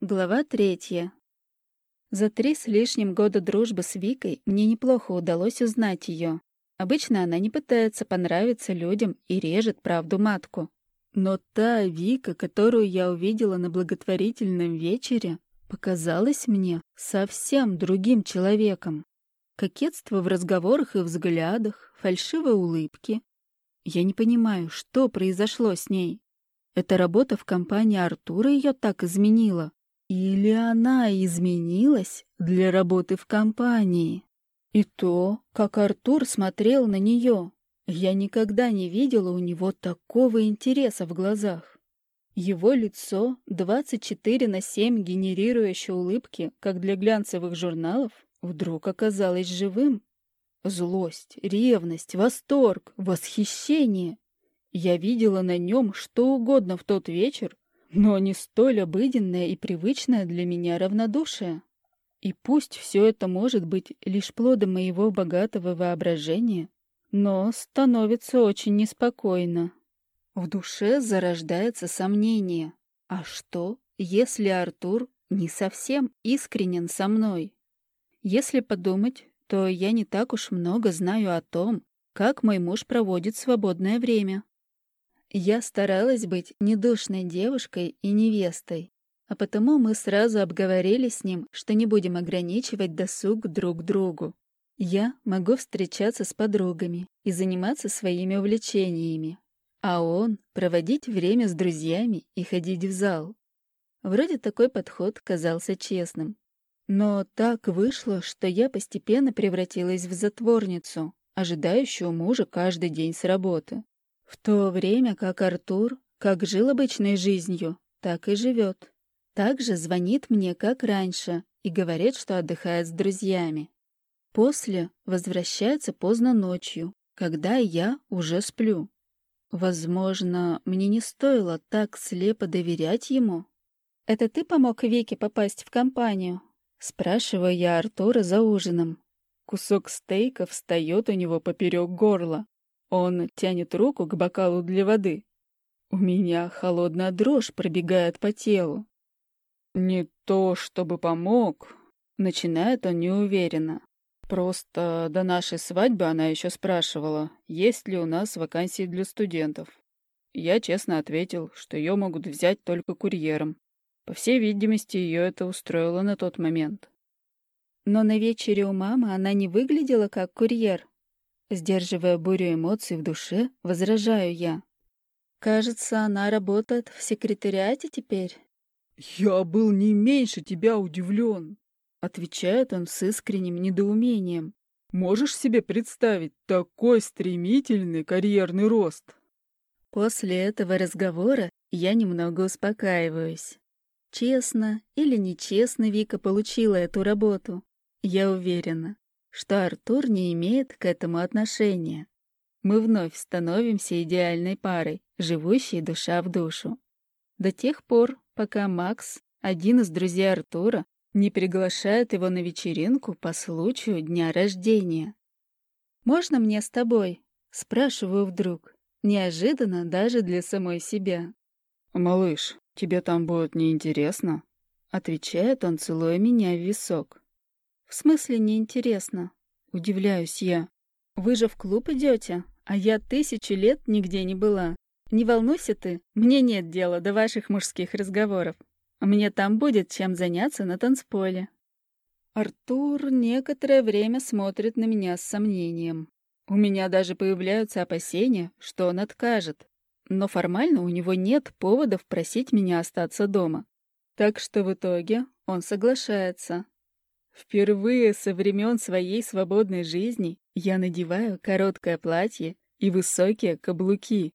Глава третья. За три с лишним года дружбы с Викой мне неплохо удалось узнать ее. Обычно она не пытается понравиться людям и режет правду матку. Но та Вика, которую я увидела на благотворительном вечере, показалась мне совсем другим человеком. Кокетство в разговорах и взглядах, фальшивые улыбки. Я не понимаю, что произошло с ней. Эта работа в компании Артура ее так изменила. Или она изменилась для работы в компании? И то, как Артур смотрел на нее. Я никогда не видела у него такого интереса в глазах. Его лицо, 24 на 7 генерирующее улыбки, как для глянцевых журналов, вдруг оказалось живым. Злость, ревность, восторг, восхищение. Я видела на нем что угодно в тот вечер, но не столь обыденное и привычное для меня равнодушие. И пусть все это может быть лишь плодом моего богатого воображения, но становится очень неспокойно. В душе зарождается сомнение. А что, если Артур не совсем искренен со мной? Если подумать, то я не так уж много знаю о том, как мой муж проводит свободное время. Я старалась быть недушной девушкой и невестой, а потому мы сразу обговорили с ним, что не будем ограничивать досуг друг другу. Я могу встречаться с подругами и заниматься своими увлечениями, а он — проводить время с друзьями и ходить в зал. Вроде такой подход казался честным. Но так вышло, что я постепенно превратилась в затворницу, ожидающую мужа каждый день с работы. В то время как Артур как жил обычной жизнью, так и живет. Также звонит мне, как раньше, и говорит, что отдыхает с друзьями. После возвращается поздно ночью, когда я уже сплю. Возможно, мне не стоило так слепо доверять ему. «Это ты помог Вике попасть в компанию?» Спрашиваю я Артура за ужином. Кусок стейка встает у него поперек горла. Он тянет руку к бокалу для воды. У меня холодная дрожь пробегает по телу. «Не то, чтобы помог», — начинает он неуверенно. «Просто до нашей свадьбы она еще спрашивала, есть ли у нас вакансии для студентов. Я честно ответил, что ее могут взять только курьером. По всей видимости, ее это устроило на тот момент. Но на вечере у мамы она не выглядела как курьер. Сдерживая бурю эмоций в душе, возражаю я. Кажется, она работает в секретариате теперь. «Я был не меньше тебя удивлен», — отвечает он с искренним недоумением. «Можешь себе представить такой стремительный карьерный рост?» После этого разговора я немного успокаиваюсь. Честно или нечестно Вика получила эту работу. Я уверена, что Артур не имеет к этому отношения. Мы вновь становимся идеальной парой, живущей душа в душу. До тех пор, пока Макс, один из друзей Артура, не приглашает его на вечеринку по случаю дня рождения. «Можно мне с тобой?» — спрашиваю вдруг. Неожиданно даже для самой себя. «Малыш, тебе там будет неинтересно?» — отвечает он, целуя меня в висок. «В смысле неинтересно?» — удивляюсь я. «Вы же в клуб идете, а я тысячу лет нигде не была. Не волнуйся ты, мне нет дела до ваших мужских разговоров. Мне там будет чем заняться на танцполе». Артур некоторое время смотрит на меня с сомнением. У меня даже появляются опасения, что он откажет. Но формально у него нет поводов просить меня остаться дома. Так что в итоге он соглашается. Впервые со времен своей свободной жизни я надеваю короткое платье и высокие каблуки.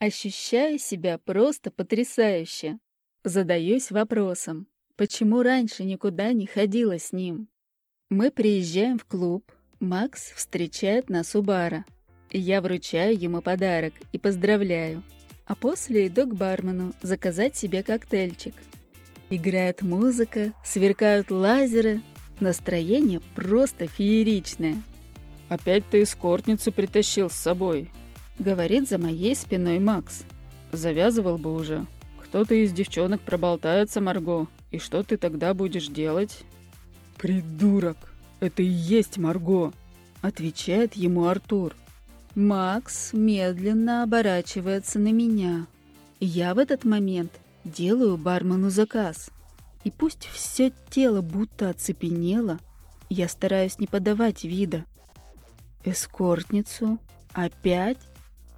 Ощущаю себя просто потрясающе. Задаюсь вопросом, почему раньше никуда не ходила с ним? Мы приезжаем в клуб, Макс встречает нас у бара. Я вручаю ему подарок и поздравляю. А после иду к бармену заказать себе коктейльчик. Играет музыка, сверкают лазеры, Настроение просто фееричное. «Опять ты эскортницу притащил с собой», — говорит за моей спиной Макс. «Завязывал бы уже. кто-то из девчонок проболтается, Марго, и что ты тогда будешь делать? Придурок! Это и есть Марго! Отвечает ему Артур. Макс медленно оборачивается на меня. Я в этот момент делаю бармену заказ. И пусть все тело будто оцепенело, я стараюсь не подавать вида. Эскортницу? Опять?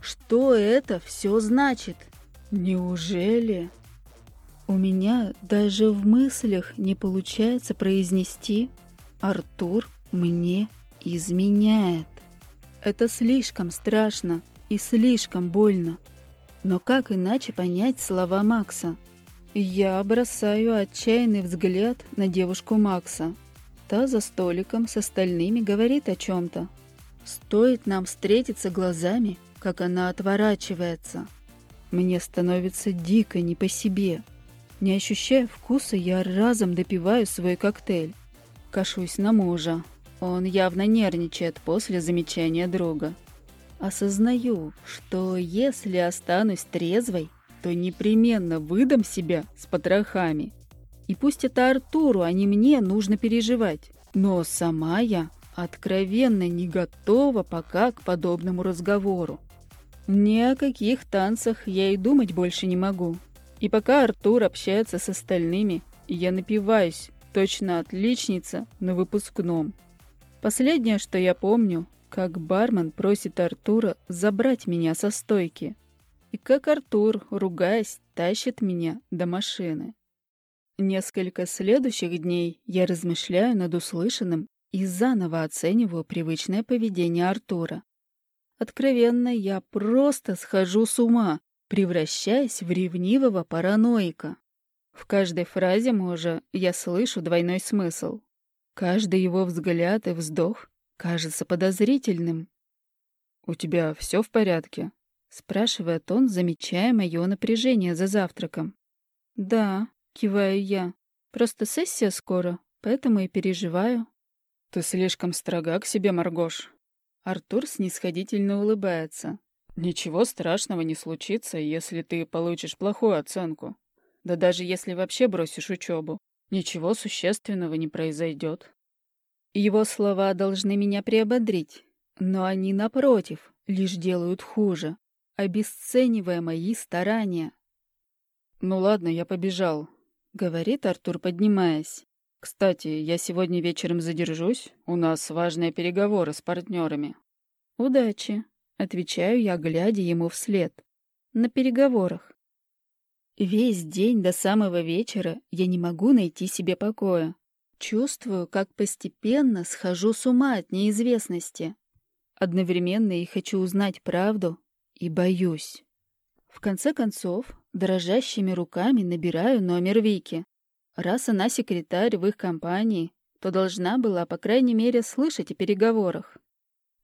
Что это все значит? Неужели? У меня даже в мыслях не получается произнести «Артур мне изменяет». Это слишком страшно и слишком больно. Но как иначе понять слова Макса? Я бросаю отчаянный взгляд на девушку Макса. Та за столиком с остальными говорит о чем-то. Стоит нам встретиться глазами, как она отворачивается. Мне становится дико не по себе. Не ощущая вкуса, я разом допиваю свой коктейль. Кашусь на мужа. Он явно нервничает после замечания друга. Осознаю, что если останусь трезвой, то непременно выдам себя с потрохами. И пусть это Артуру, а не мне, нужно переживать. Но сама я откровенно не готова пока к подобному разговору. Ни о каких танцах я и думать больше не могу. И пока Артур общается с остальными, я напиваюсь, точно отличница на выпускном. Последнее, что я помню, как бармен просит Артура забрать меня со стойки. И как Артур, ругаясь, тащит меня до машины. Несколько следующих дней я размышляю над услышанным и заново оцениваю привычное поведение Артура. Откровенно, я просто схожу с ума, превращаясь в ревнивого параноика. В каждой фразе мужа я слышу двойной смысл. Каждый его взгляд и вздох кажется подозрительным. «У тебя все в порядке?» — спрашивает он, замечая мое напряжение за завтраком. «Да», — киваю я. «Просто сессия скоро, поэтому и переживаю». «Ты слишком строга к себе, Маргош». Артур снисходительно улыбается. «Ничего страшного не случится, если ты получишь плохую оценку. Да даже если вообще бросишь учебу, ничего существенного не произойдет». Его слова должны меня приободрить, но они, напротив, лишь делают хуже, обесценивая мои старания. «Ну ладно, я побежал», — говорит Артур, поднимаясь. «Кстати, я сегодня вечером задержусь. У нас важные переговоры с партнерами». «Удачи», — отвечаю я, глядя ему вслед. «На переговорах». Весь день до самого вечера я не могу найти себе покоя. Чувствую, как постепенно схожу с ума от неизвестности. Одновременно и хочу узнать правду, и боюсь. В конце концов, дрожащими руками набираю номер Вики. Раз она секретарь в их компании, то должна была, по крайней мере, слышать о переговорах.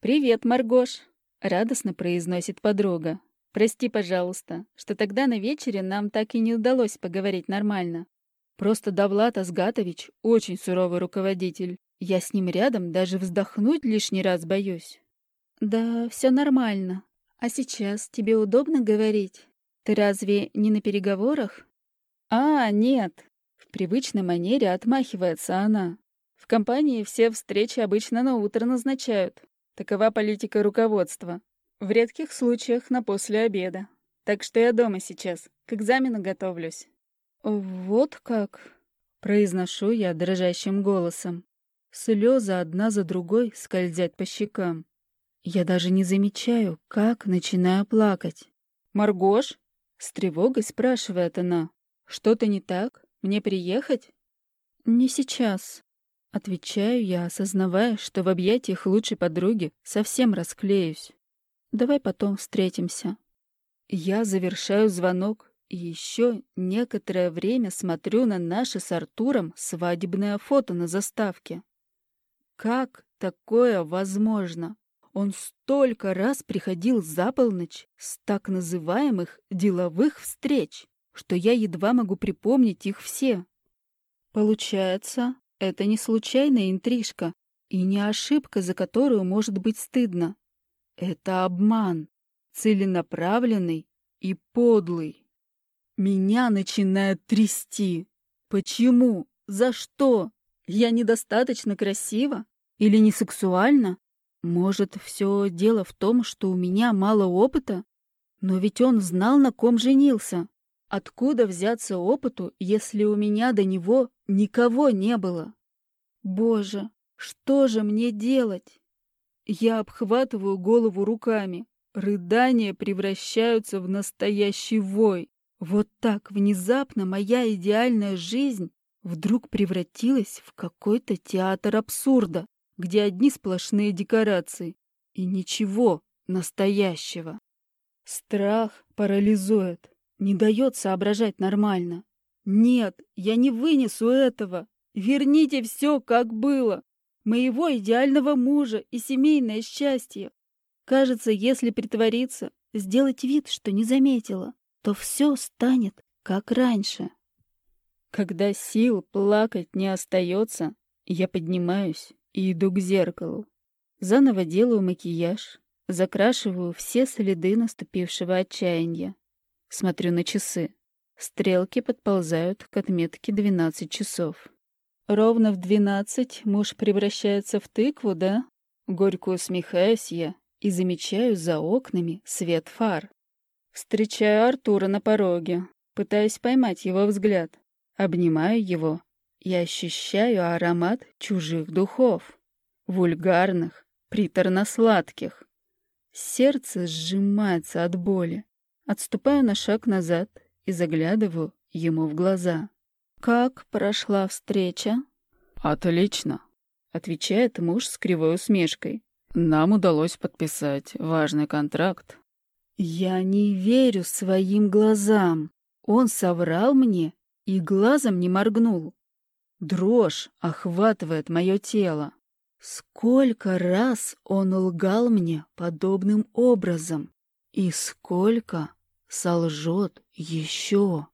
«Привет, Маргош!» — радостно произносит подруга. «Прости, пожалуйста, что тогда на вечере нам так и не удалось поговорить нормально. Просто Давлат Азгатович очень суровый руководитель. Я с ним рядом даже вздохнуть лишний раз боюсь». «Да, все нормально. А сейчас тебе удобно говорить? Ты разве не на переговорах?» «А, нет, привычной манере отмахивается она. В компании все встречи обычно на утро назначают. Такова политика руководства. В редких случаях на после обеда. Так что я дома сейчас, к экзамену готовлюсь. «Вот как?» — произношу я дрожащим голосом. Слезы одна за другой скользят по щекам. Я даже не замечаю, как начинаю плакать. «Маргош?» — с тревогой спрашивает она. «Что-то не так?» Мне приехать? Не сейчас. Отвечаю я, осознавая, что в объятиях лучшей подруги совсем расклеюсь. Давай потом встретимся. Я завершаю звонок и еще некоторое время смотрю на наше с Артуром свадебное фото на заставке. Как такое возможно? Он столько раз приходил за полночь с так называемых деловых встреч что я едва могу припомнить их все. Получается, это не случайная интрижка и не ошибка, за которую может быть стыдно. Это обман, целенаправленный и подлый. Меня начинает трясти. Почему? За что? Я недостаточно красива? Или не сексуальна? Может, все дело в том, что у меня мало опыта? Но ведь он знал, на ком женился. Откуда взяться опыту, если у меня до него никого не было? Боже, что же мне делать? Я обхватываю голову руками. Рыдания превращаются в настоящий вой. Вот так внезапно моя идеальная жизнь вдруг превратилась в какой-то театр абсурда, где одни сплошные декорации и ничего настоящего. Страх парализует, не дает соображать нормально. Нет, я не вынесу этого. Верните все, как было. Моего идеального мужа и семейное счастье. Кажется, если притвориться, сделать вид, что не заметила, то все станет, как раньше. Когда сил плакать не остается, я поднимаюсь и иду к зеркалу. Заново делаю макияж, закрашиваю все следы наступившего отчаяния. Смотрю на часы. Стрелки подползают к отметке 12 часов. Ровно в 12 муж превращается в тыкву, да? Горько усмехаюсь я и замечаю за окнами свет фар. Встречаю Артура на пороге, пытаясь поймать его взгляд. Обнимаю его и ощущаю аромат чужих духов. Вульгарных, приторно-сладких. Сердце сжимается от боли. Отступаю на шаг назад и заглядываю ему в глаза. «Как прошла встреча?» «Отлично», — отвечает муж с кривой усмешкой. «Нам удалось подписать важный контракт я не верю своим глазам. Он соврал мне и глазом не моргнул. Дрожь охватывает мое тело. Сколько раз он лгал мне подобным образом, и сколько солжет еще.